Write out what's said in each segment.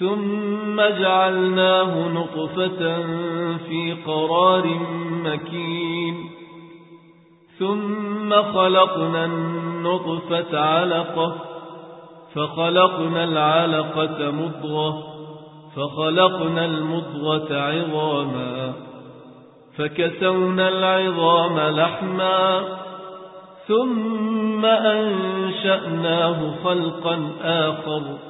ثم جعلناه نطفة في قرار مكين. ثم خلقنا النطفة علقة فخلقنا العلقة مضغة فخلقنا المضغة عظاما فكسونا العظام لحما ثم أنشأناه خلقا آخر.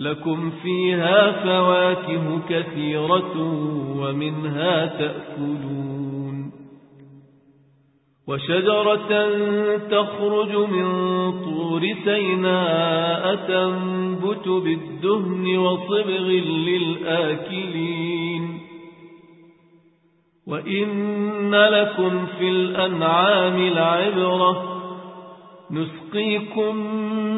لكم فيها فواكه كثيرة ومنها تأكلون. وشجرة تخرج من طور سيناء تنبت بالدهن وصبغ للآكلين. وإن لكم في الأنعام العبرة نسقيكم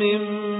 مما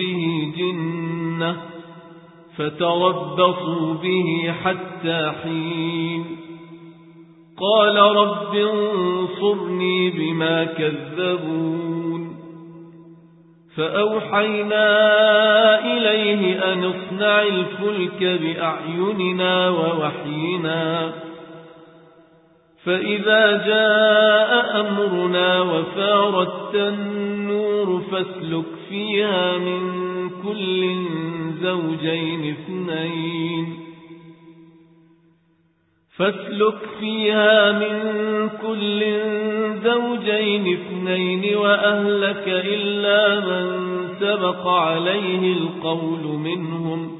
به جنة فتربصوا به حتى حين. قال رب انصرني بما كذبون. فأوحينا إليه أن اصنع الفلك بأعيننا ووحينا فإذا جاء أمرنا وفارت النور فاسلك فيها من كل زوجين اثنين. فاسلك فيها من كل زوجين اثنين وأهلك إلا من سبق عليه القول منهم.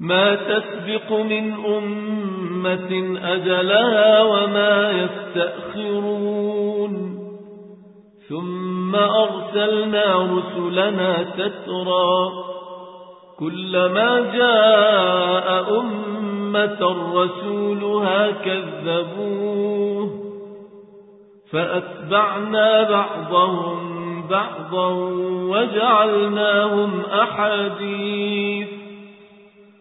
ما تسبق من أمة أجلها وما يستأخرون. ثم أرسلنا رسلنا تترى كلما جاء أمة رسولها كذبوه. فأتبعنا بعضهم بعضا وجعلناهم أحاديث.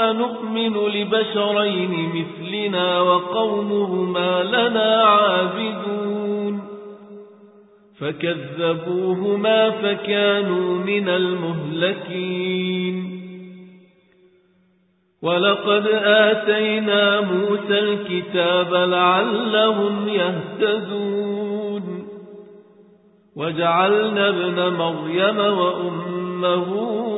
أنؤمن لبشرين مثلنا وقومهما لنا عابدون. فكذبوهما فكانوا من المهلكين. ولقد آتينا موسى الكتاب لعلهم يهتدون. وجعلنا ابن مريم وأمه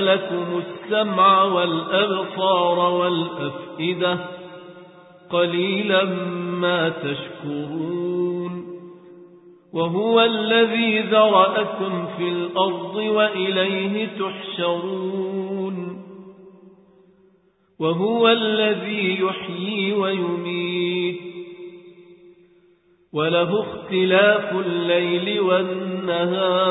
لكم السمع والأبصار والأفئدة قليلا ما تشكرون وهو الذي ذرأكم في الأرض وإليه تحشرون وهو الذي يحيي ويميت وله اختلاف الليل والنهار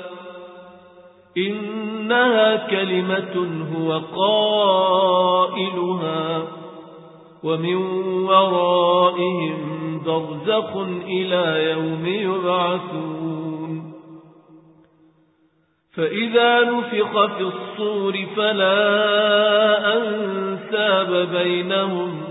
إنها كلمة هو قائلها ومن ورائهم برزخ إلى يوم يبعثون. فإذا نفخ في الصور فلا أنساب بينهم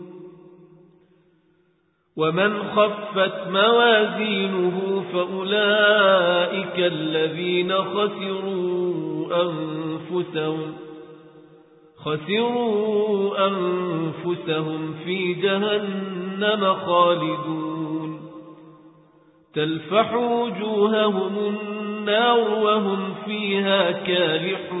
ومن خفت موازينه فأولئك الذين خسروا أنفسهم خسروا أنفسهم في جهنم خالدون تلفح وجوههم النار وهم فيها كالحون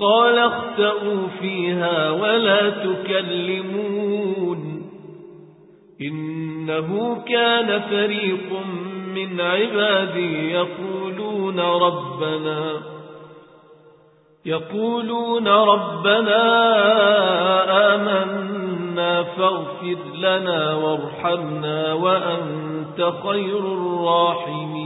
قال اختأوا فيها ولا تكلمون. إنه كان فريق من عبادي يقولون ربنا يقولون ربنا آمنا فاغفر لنا وارحمنا وأنت خير الراحمين.